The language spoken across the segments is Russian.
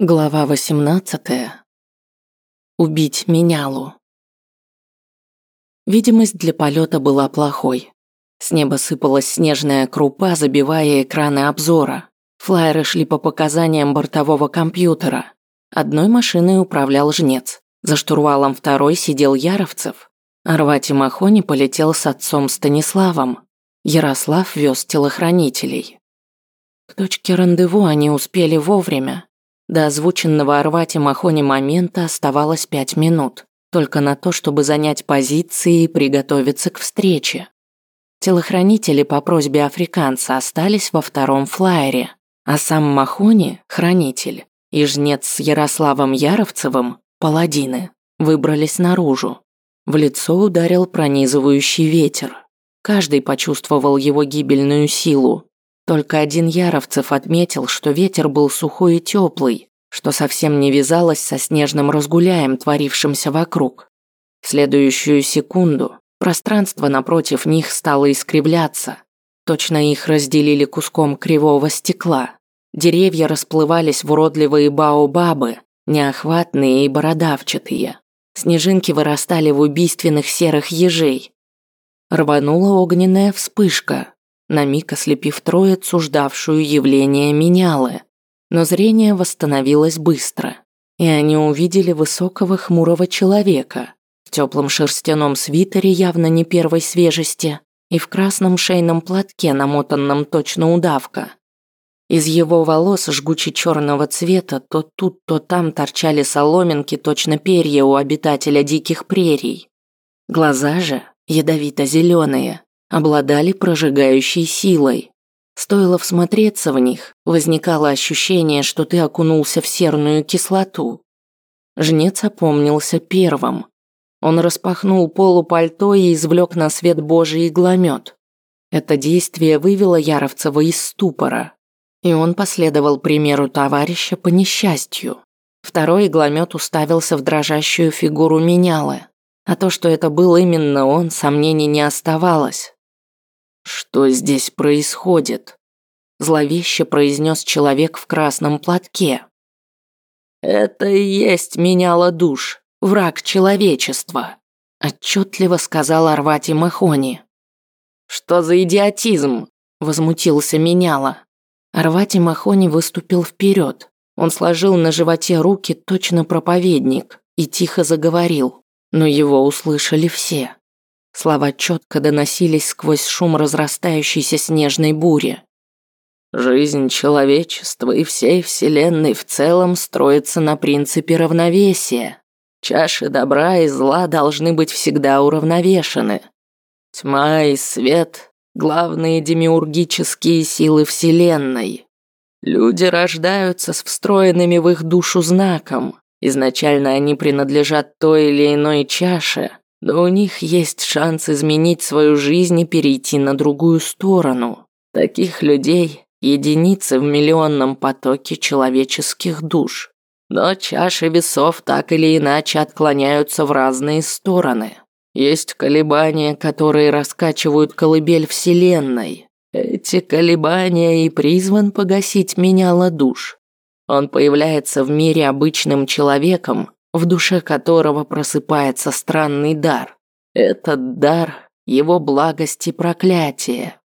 Глава 18. Убить менялу. Видимость для полета была плохой. С неба сыпалась снежная крупа, забивая экраны обзора. Флайеры шли по показаниям бортового компьютера. Одной машиной управлял жнец. За штурвалом второй сидел Яровцев. Арвати Махони полетел с отцом Станиславом. Ярослав вез телохранителей. К точке рандеву они успели вовремя. До озвученного Арвати Махони момента оставалось пять минут, только на то, чтобы занять позиции и приготовиться к встрече. Телохранители по просьбе африканца остались во втором флайере, а сам Махони, хранитель, и жнец с Ярославом Яровцевым, паладины, выбрались наружу. В лицо ударил пронизывающий ветер. Каждый почувствовал его гибельную силу, только один Яровцев отметил, что ветер был сухой и теплый, что совсем не вязалось со снежным разгуляем, творившимся вокруг. В следующую секунду пространство напротив них стало искривляться. Точно их разделили куском кривого стекла. Деревья расплывались в уродливые баобабы, неохватные и бородавчатые. Снежинки вырастали в убийственных серых ежей. Рванула огненная вспышка, на миг ослепив троицу, ждавшую явление менялы. Но зрение восстановилось быстро, и они увидели высокого хмурого человека в теплом шерстяном свитере явно не первой свежести и в красном шейном платке, намотанном точно удавка. Из его волос жгуче черного цвета то тут, то там торчали соломинки, точно перья у обитателя диких прерий. Глаза же ядовито-зеленые, обладали прожигающей силой. Стоило всмотреться в них, возникало ощущение, что ты окунулся в серную кислоту. Жнец опомнился первым. Он распахнул полупальто и извлек на свет божий игломет. Это действие вывело Яровцева из ступора, и он последовал примеру товарища по несчастью. Второй игломет уставился в дрожащую фигуру менялы, а то, что это был именно он, сомнений не оставалось. «Что здесь происходит?» Зловеще произнес человек в красном платке. «Это и есть меняла душ, враг человечества», отчетливо сказал Арвати Махони. «Что за идиотизм?» – возмутился меняла. Арвати Махони выступил вперед. Он сложил на животе руки точно проповедник и тихо заговорил, но его услышали все. Слова четко доносились сквозь шум разрастающейся снежной бури. Жизнь человечества и всей Вселенной в целом строится на принципе равновесия. Чаши добра и зла должны быть всегда уравновешены. Тьма и свет – главные демиургические силы Вселенной. Люди рождаются с встроенными в их душу знаком. Изначально они принадлежат той или иной чаше, но у них есть шанс изменить свою жизнь и перейти на другую сторону. Таких людей единицы в миллионном потоке человеческих душ. Но чаши весов так или иначе отклоняются в разные стороны. Есть колебания, которые раскачивают колыбель Вселенной. Эти колебания и призван погасить меняло душ. Он появляется в мире обычным человеком, в душе которого просыпается странный дар. Этот дар – его благость и проклятие.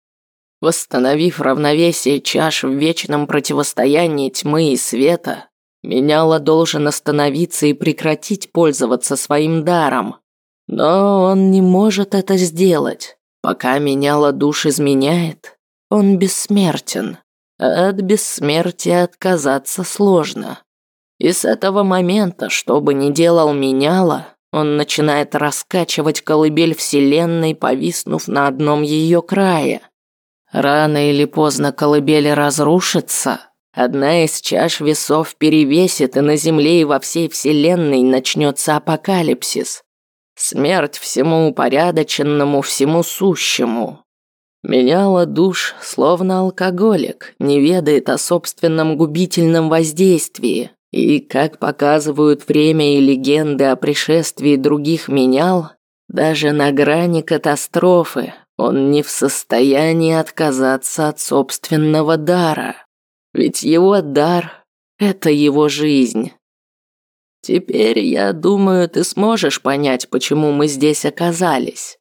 Восстановив равновесие чаш в вечном противостоянии тьмы и света, Меняла должен остановиться и прекратить пользоваться своим даром. Но он не может это сделать. Пока Меняла душ изменяет, он бессмертен. от бессмертия отказаться сложно. И с этого момента, что бы ни делал меняло, он начинает раскачивать колыбель вселенной, повиснув на одном ее крае. Рано или поздно колыбель разрушится, одна из чаш весов перевесит, и на Земле и во всей вселенной начнется апокалипсис. Смерть всему упорядоченному, всему сущему. Меняла душ, словно алкоголик, не ведает о собственном губительном воздействии, и, как показывают время и легенды о пришествии других менял, даже на грани катастрофы он не в состоянии отказаться от собственного дара. Ведь его дар Это его жизнь. Теперь, я думаю, ты сможешь понять, почему мы здесь оказались.